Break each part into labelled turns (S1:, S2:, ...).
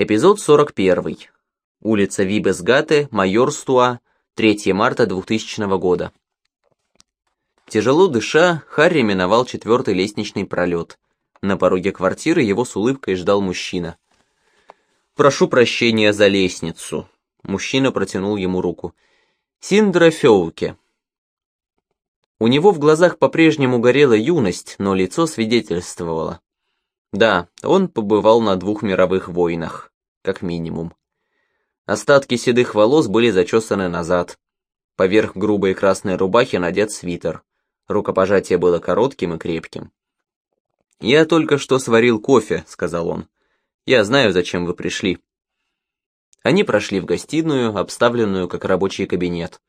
S1: Эпизод 41. Улица Вибесгате, Майорстуа, 3 марта 2000 года. Тяжело дыша, Харри миновал четвертый лестничный пролет. На пороге квартиры его с улыбкой ждал мужчина. «Прошу прощения за лестницу», — мужчина протянул ему руку. «Синдра Феуке». У него в глазах по-прежнему горела юность, но лицо свидетельствовало. Да, он побывал на двух мировых войнах, как минимум. Остатки седых волос были зачесаны назад. Поверх грубой красной рубахи надет свитер. Рукопожатие было коротким и крепким. «Я только что сварил кофе», — сказал он. «Я знаю, зачем вы пришли». Они прошли в гостиную, обставленную как рабочий кабинет.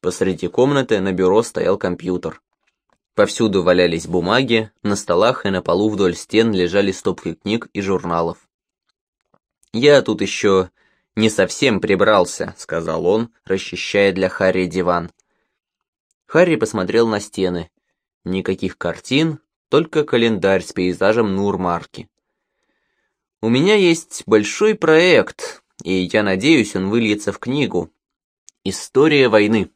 S1: Посреди комнаты на бюро стоял компьютер. Повсюду валялись бумаги, на столах и на полу вдоль стен лежали стопки книг и журналов. «Я тут еще не совсем прибрался», — сказал он, расчищая для Харри диван. Харри посмотрел на стены. Никаких картин, только календарь с пейзажем Нурмарки. «У меня есть большой проект, и я надеюсь, он выльется в книгу. История войны».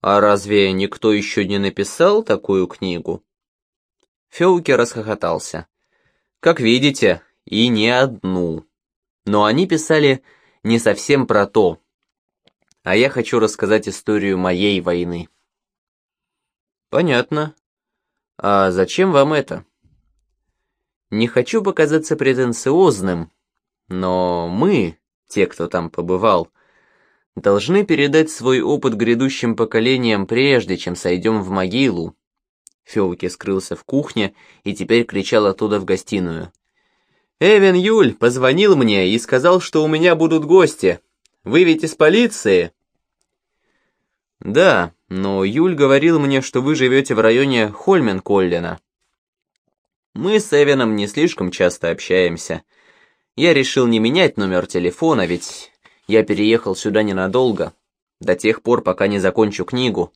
S1: А разве никто еще не написал такую книгу? Феуки расхохотался. Как видите, и не одну. Но они писали не совсем про то. А я хочу рассказать историю моей войны. Понятно. А зачем вам это? Не хочу показаться претенциозным, но мы, те, кто там побывал, должны передать свой опыт грядущим поколениям прежде, чем сойдем в могилу. Феуки скрылся в кухне и теперь кричал оттуда в гостиную. «Эвен Юль позвонил мне и сказал, что у меня будут гости. Вы ведь из полиции?» «Да, но Юль говорил мне, что вы живете в районе Хольмен-Коллина». «Мы с Эвеном не слишком часто общаемся. Я решил не менять номер телефона, ведь я переехал сюда ненадолго, до тех пор, пока не закончу книгу.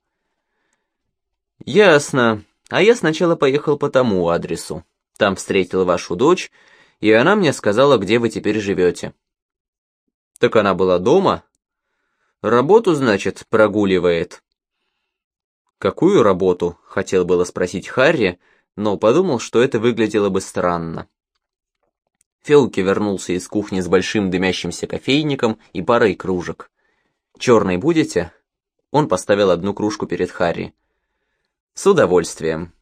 S1: Ясно. А я сначала поехал по тому адресу. Там встретил вашу дочь, и она мне сказала, где вы теперь живете. Так она была дома? Работу, значит, прогуливает. Какую работу? Хотел было спросить Харри, но подумал, что это выглядело бы странно. Фелки вернулся из кухни с большим дымящимся кофейником и парой кружек. «Черный будете?» Он поставил одну кружку перед Харри. «С удовольствием».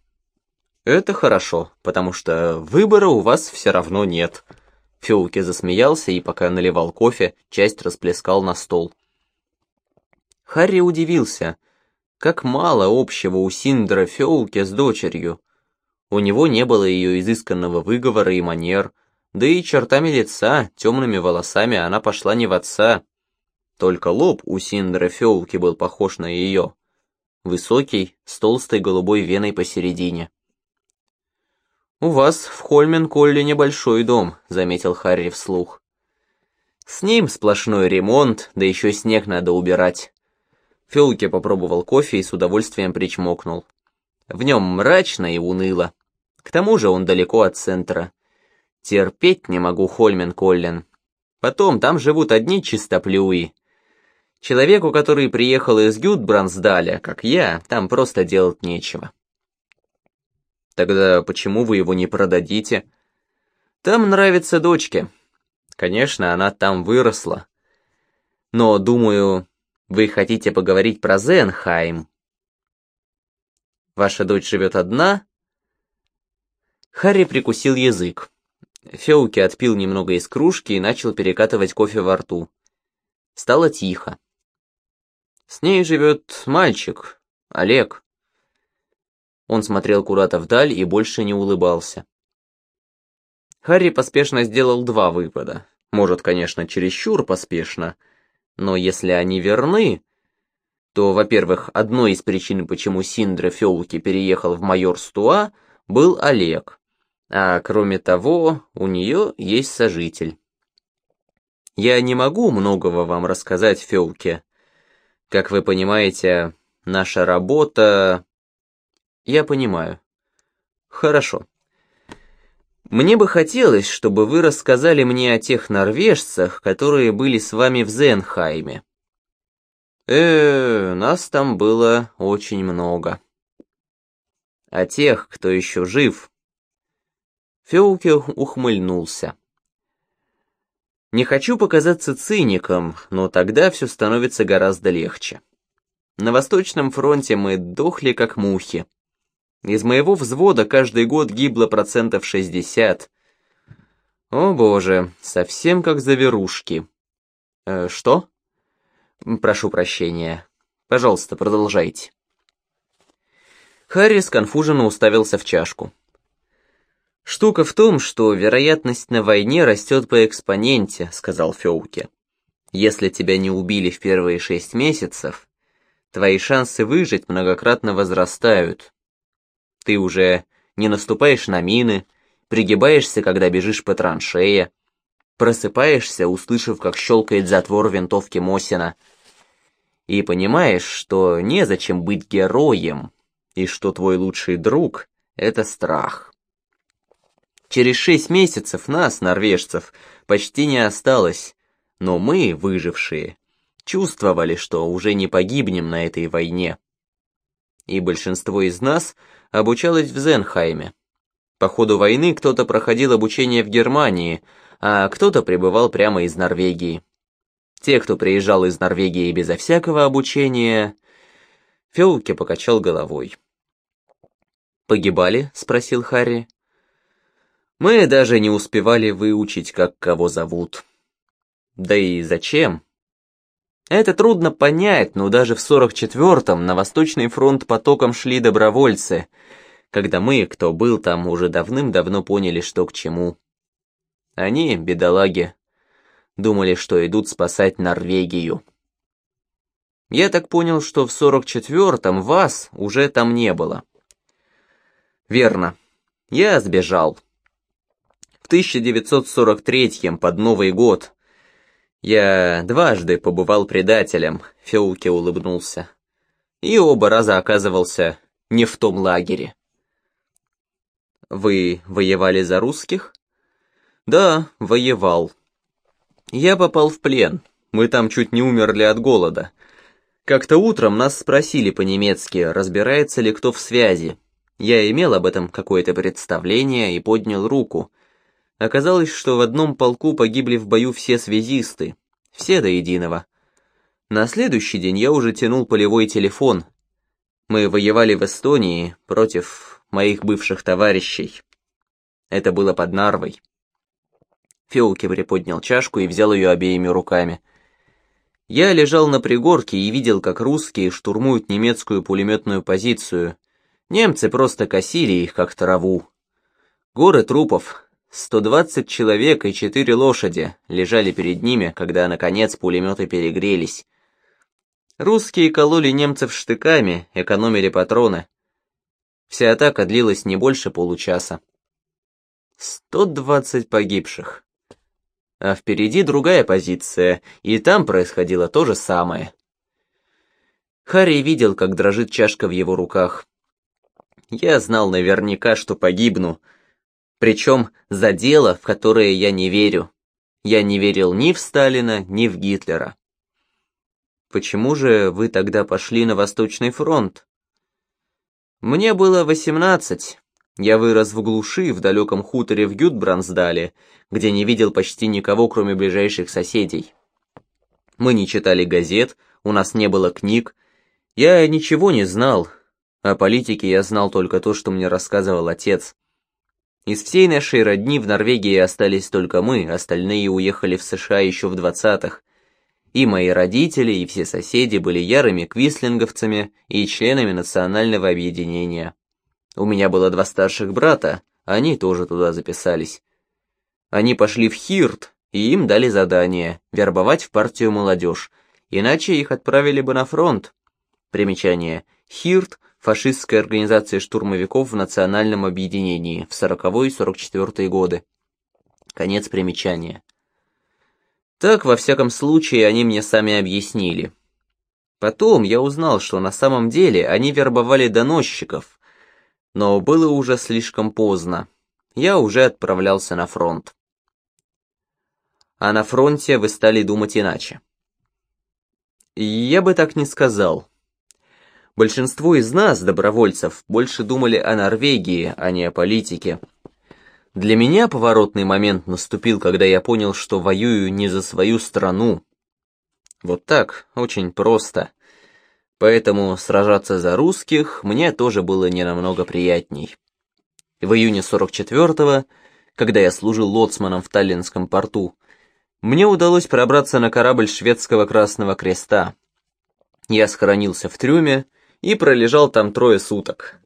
S1: «Это хорошо, потому что выбора у вас все равно нет». Феуки засмеялся и, пока наливал кофе, часть расплескал на стол. Харри удивился, как мало общего у Синдра Феуки с дочерью. У него не было ее изысканного выговора и манер, да и чертами лица, темными волосами она пошла не в отца. Только лоб у Синдры Феулки был похож на ее. Высокий, с толстой голубой веной посередине. «У вас в Хольмен-Колле небольшой дом», — заметил Харри вслух. «С ним сплошной ремонт, да еще снег надо убирать». Феулки попробовал кофе и с удовольствием причмокнул. В нем мрачно и уныло. К тому же он далеко от центра. Терпеть не могу Хольмен Коллен. Потом, там живут одни чистоплюи. Человеку, который приехал из Гюдбрансдаля, как я, там просто делать нечего. Тогда почему вы его не продадите? Там нравится дочке. Конечно, она там выросла. Но, думаю, вы хотите поговорить про Зенхайм. Ваша дочь живет одна? Харри прикусил язык. Феуки отпил немного из кружки и начал перекатывать кофе во рту. Стало тихо. С ней живет мальчик, Олег. Он смотрел куда-то вдаль и больше не улыбался. Харри поспешно сделал два вывода. Может, конечно, чересчур поспешно, но если они верны, то, во-первых, одной из причин, почему Синдра Феулки переехал в майор Стуа, был Олег. А кроме того, у нее есть сожитель. Я не могу многого вам рассказать, Фелке. Как вы понимаете, наша работа... Я понимаю. Хорошо. Мне бы хотелось, чтобы вы рассказали мне о тех норвежцах, которые были с вами в Зенхайме. Э, нас там было очень много. О тех, кто еще жив. Феуке ухмыльнулся. Не хочу показаться циником, но тогда все становится гораздо легче. На Восточном фронте мы дохли как мухи. Из моего взвода каждый год гибло процентов 60. О боже, совсем как заверушки. Э, что? Прошу прощения. Пожалуйста, продолжайте. Харри сконфуженно уставился в чашку. «Штука в том, что вероятность на войне растет по экспоненте», — сказал Феуке. «Если тебя не убили в первые шесть месяцев, твои шансы выжить многократно возрастают. Ты уже не наступаешь на мины, пригибаешься, когда бежишь по траншее, просыпаешься, услышав, как щелкает затвор винтовки Мосина, и понимаешь, что незачем быть героем, и что твой лучший друг — это страх. Через шесть месяцев нас, норвежцев, почти не осталось, но мы, выжившие, чувствовали, что уже не погибнем на этой войне. И большинство из нас обучалось в Зенхайме. По ходу войны кто-то проходил обучение в Германии, а кто-то прибывал прямо из Норвегии. Те, кто приезжал из Норвегии безо всякого обучения... Феулке покачал головой. «Погибали?» — спросил Харри. Мы даже не успевали выучить, как кого зовут. Да и зачем? Это трудно понять, но даже в 44-м на Восточный фронт потоком шли добровольцы, когда мы, кто был там, уже давным-давно поняли, что к чему. Они, бедолаги, думали, что идут спасать Норвегию. Я так понял, что в 44-м вас уже там не было. Верно, я сбежал. 1943-м, под Новый год. Я дважды побывал предателем, Феуке улыбнулся. И оба раза оказывался не в том лагере. Вы воевали за русских? Да, воевал. Я попал в плен. Мы там чуть не умерли от голода. Как-то утром нас спросили по-немецки, разбирается ли кто в связи. Я имел об этом какое-то представление и поднял руку. Оказалось, что в одном полку погибли в бою все связисты, все до единого. На следующий день я уже тянул полевой телефон. Мы воевали в Эстонии против моих бывших товарищей. Это было под Нарвой. Феуки приподнял чашку и взял ее обеими руками. Я лежал на пригорке и видел, как русские штурмуют немецкую пулеметную позицию. Немцы просто косили их, как траву. Горы трупов, 120 человек и 4 лошади лежали перед ними, когда, наконец, пулеметы перегрелись. Русские кололи немцев штыками, экономили патроны. Вся атака длилась не больше получаса. 120 погибших. А впереди другая позиция, и там происходило то же самое. Харри видел, как дрожит чашка в его руках. Я знал наверняка, что погибну, причем за дело, в которое я не верю. Я не верил ни в Сталина, ни в Гитлера. Почему же вы тогда пошли на Восточный фронт? Мне было восемнадцать. Я вырос в глуши в далеком хуторе в Гюдбрансдале, где не видел почти никого, кроме ближайших соседей. Мы не читали газет, у нас не было книг. Я ничего не знал. О политике я знал только то, что мне рассказывал отец. Из всей нашей родни в Норвегии остались только мы, остальные уехали в США еще в двадцатых. И мои родители, и все соседи были ярыми квислинговцами и членами национального объединения. У меня было два старших брата, они тоже туда записались. Они пошли в Хирт, и им дали задание – вербовать в партию молодежь, иначе их отправили бы на фронт. Примечание. Хирт фашистской организации штурмовиков в национальном объединении в 40-44 годы. Конец примечания. Так, во всяком случае, они мне сами объяснили. Потом я узнал, что на самом деле они вербовали доносчиков, но было уже слишком поздно. я уже отправлялся на фронт. А на фронте вы стали думать иначе. Я бы так не сказал. Большинство из нас, добровольцев, больше думали о Норвегии, а не о политике. Для меня поворотный момент наступил, когда я понял, что воюю не за свою страну. Вот так, очень просто. Поэтому сражаться за русских мне тоже было не намного приятней. В июне 44-го, когда я служил лоцманом в Таллинском порту, мне удалось пробраться на корабль шведского Красного Креста. Я схоронился в трюме и пролежал там трое суток.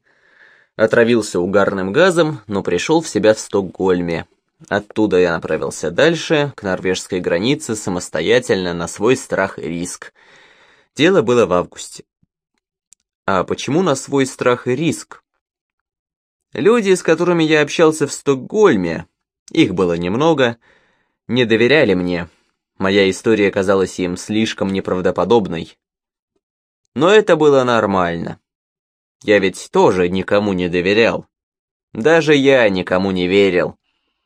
S1: Отравился угарным газом, но пришел в себя в Стокгольме. Оттуда я направился дальше, к норвежской границе, самостоятельно, на свой страх и риск. Дело было в августе. А почему на свой страх и риск? Люди, с которыми я общался в Стокгольме, их было немного, не доверяли мне. Моя история казалась им слишком неправдоподобной. Но это было нормально. Я ведь тоже никому не доверял. Даже я никому не верил.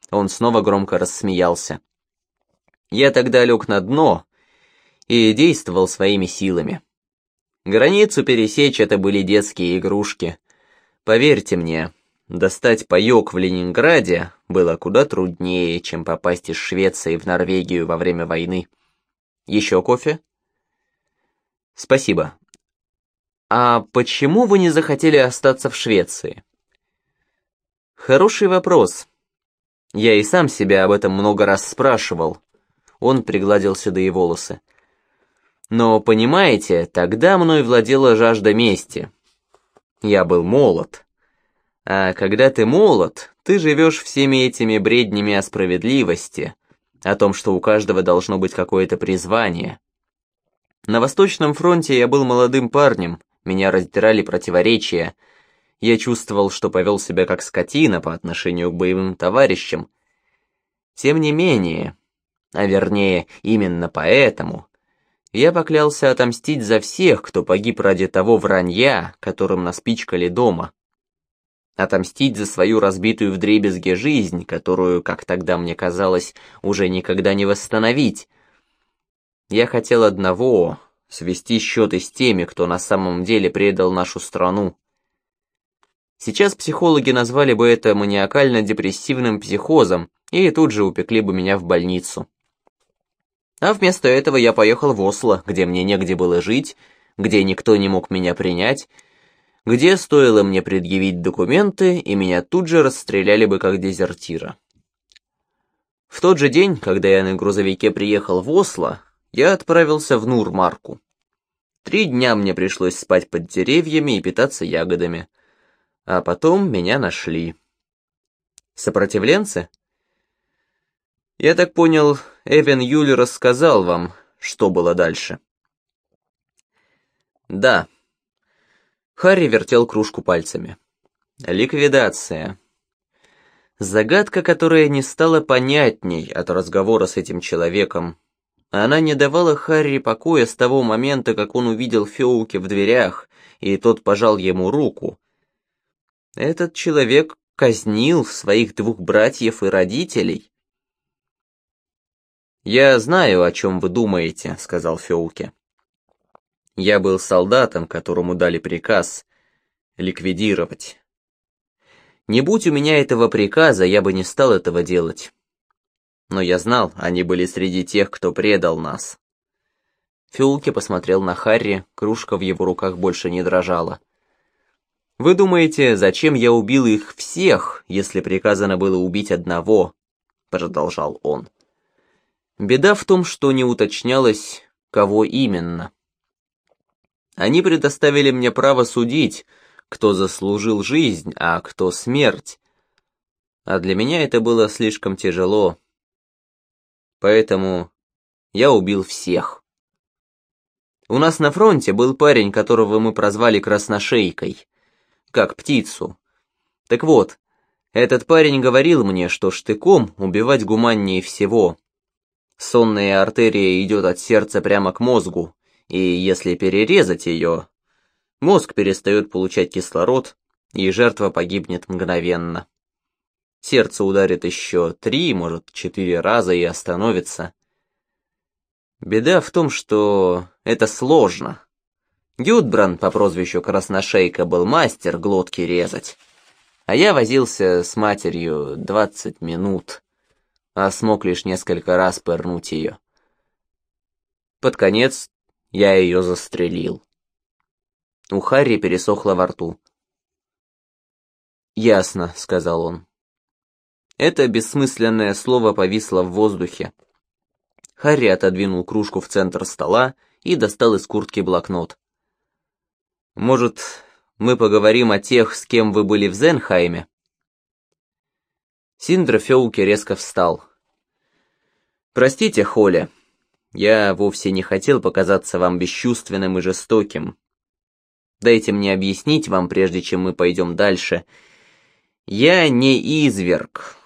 S1: Он снова громко рассмеялся. Я тогда лег на дно и действовал своими силами. Границу пересечь это были детские игрушки. Поверьте мне, достать паёк в Ленинграде было куда труднее, чем попасть из Швеции в Норвегию во время войны. Еще кофе? Спасибо. А почему вы не захотели остаться в Швеции? Хороший вопрос. Я и сам себя об этом много раз спрашивал. Он пригладил седые волосы. Но, понимаете, тогда мной владела жажда мести. Я был молод. А когда ты молод, ты живешь всеми этими бреднями о справедливости, о том, что у каждого должно быть какое-то призвание. На Восточном фронте я был молодым парнем, меня раздирали противоречия. Я чувствовал, что повел себя как скотина по отношению к боевым товарищам. Тем не менее, а вернее, именно поэтому, я поклялся отомстить за всех, кто погиб ради того вранья, которым наспичкали дома. Отомстить за свою разбитую вдребезги жизнь, которую, как тогда мне казалось, уже никогда не восстановить. Я хотел одного — свести счеты с теми, кто на самом деле предал нашу страну. Сейчас психологи назвали бы это маниакально-депрессивным психозом и тут же упекли бы меня в больницу. А вместо этого я поехал в Осло, где мне негде было жить, где никто не мог меня принять, где стоило мне предъявить документы, и меня тут же расстреляли бы как дезертира. В тот же день, когда я на грузовике приехал в Осло, я отправился в Нурмарку. Три дня мне пришлось спать под деревьями и питаться ягодами. А потом меня нашли. Сопротивленцы? Я так понял, Эвен Юль рассказал вам, что было дальше. Да. Харри вертел кружку пальцами. Ликвидация. Загадка, которая не стала понятней от разговора с этим человеком. Она не давала Харри покоя с того момента, как он увидел Феуки в дверях, и тот пожал ему руку. Этот человек казнил своих двух братьев и родителей. «Я знаю, о чем вы думаете», — сказал Феуке. «Я был солдатом, которому дали приказ ликвидировать. Не будь у меня этого приказа, я бы не стал этого делать. Но я знал, они были среди тех, кто предал нас». Феулке посмотрел на Харри, кружка в его руках больше не дрожала. «Вы думаете, зачем я убил их всех, если приказано было убить одного?» — продолжал он. Беда в том, что не уточнялось, кого именно. Они предоставили мне право судить, кто заслужил жизнь, а кто смерть. А для меня это было слишком тяжело. Поэтому я убил всех. У нас на фронте был парень, которого мы прозвали Красношейкой, как птицу. Так вот, этот парень говорил мне, что штыком убивать гуманнее всего. Сонная артерия идет от сердца прямо к мозгу, и если перерезать ее, мозг перестает получать кислород, и жертва погибнет мгновенно. Сердце ударит еще три, может, четыре раза и остановится. Беда в том, что это сложно. Гюдбранд по прозвищу Красношейка был мастер глотки резать, а я возился с матерью двадцать минут, а смог лишь несколько раз пырнуть ее. Под конец я ее застрелил. У Харри пересохло во рту. «Ясно», — сказал он. Это бессмысленное слово повисло в воздухе. Харри отодвинул кружку в центр стола и достал из куртки блокнот. «Может, мы поговорим о тех, с кем вы были в Зенхайме?» Синдра Феуки резко встал. «Простите, Холя, я вовсе не хотел показаться вам бесчувственным и жестоким. Дайте мне объяснить вам, прежде чем мы пойдем дальше. Я не изверг,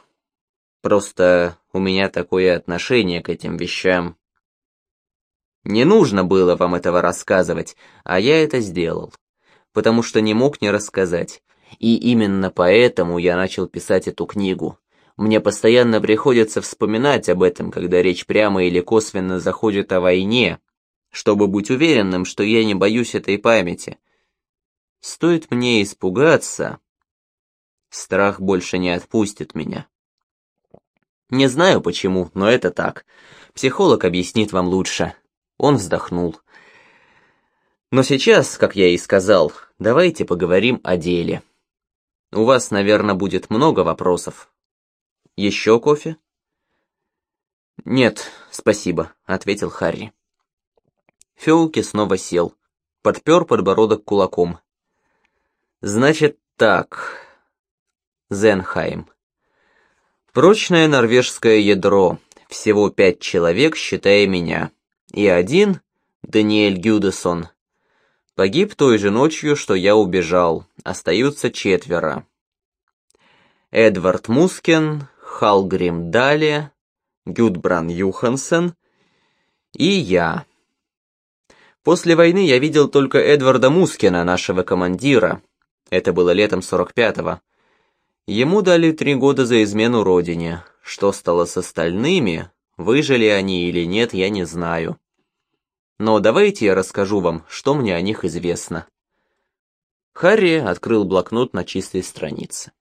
S1: Просто у меня такое отношение к этим вещам. Не нужно было вам этого рассказывать, а я это сделал, потому что не мог не рассказать. И именно поэтому я начал писать эту книгу. Мне постоянно приходится вспоминать об этом, когда речь прямо или косвенно заходит о войне, чтобы быть уверенным, что я не боюсь этой памяти. Стоит мне испугаться, страх больше не отпустит меня. Не знаю почему, но это так. Психолог объяснит вам лучше. Он вздохнул. Но сейчас, как я и сказал, давайте поговорим о деле. У вас, наверное, будет много вопросов. Еще кофе? Нет, спасибо, ответил Харри. Феуки снова сел, подпер подбородок кулаком. Значит так, Зенхайм. Прочное норвежское ядро, всего пять человек, считая меня, и один, Даниэль Гюдесон, погиб той же ночью, что я убежал, остаются четверо. Эдвард Мускен, Халгрим Дали, Гюдбран Юхансен и я. После войны я видел только Эдварда Мускена, нашего командира. Это было летом 45-го. Ему дали три года за измену родине. Что стало с остальными, выжили они или нет, я не знаю. Но давайте я расскажу вам, что мне о них известно. Харри открыл блокнот на чистой странице.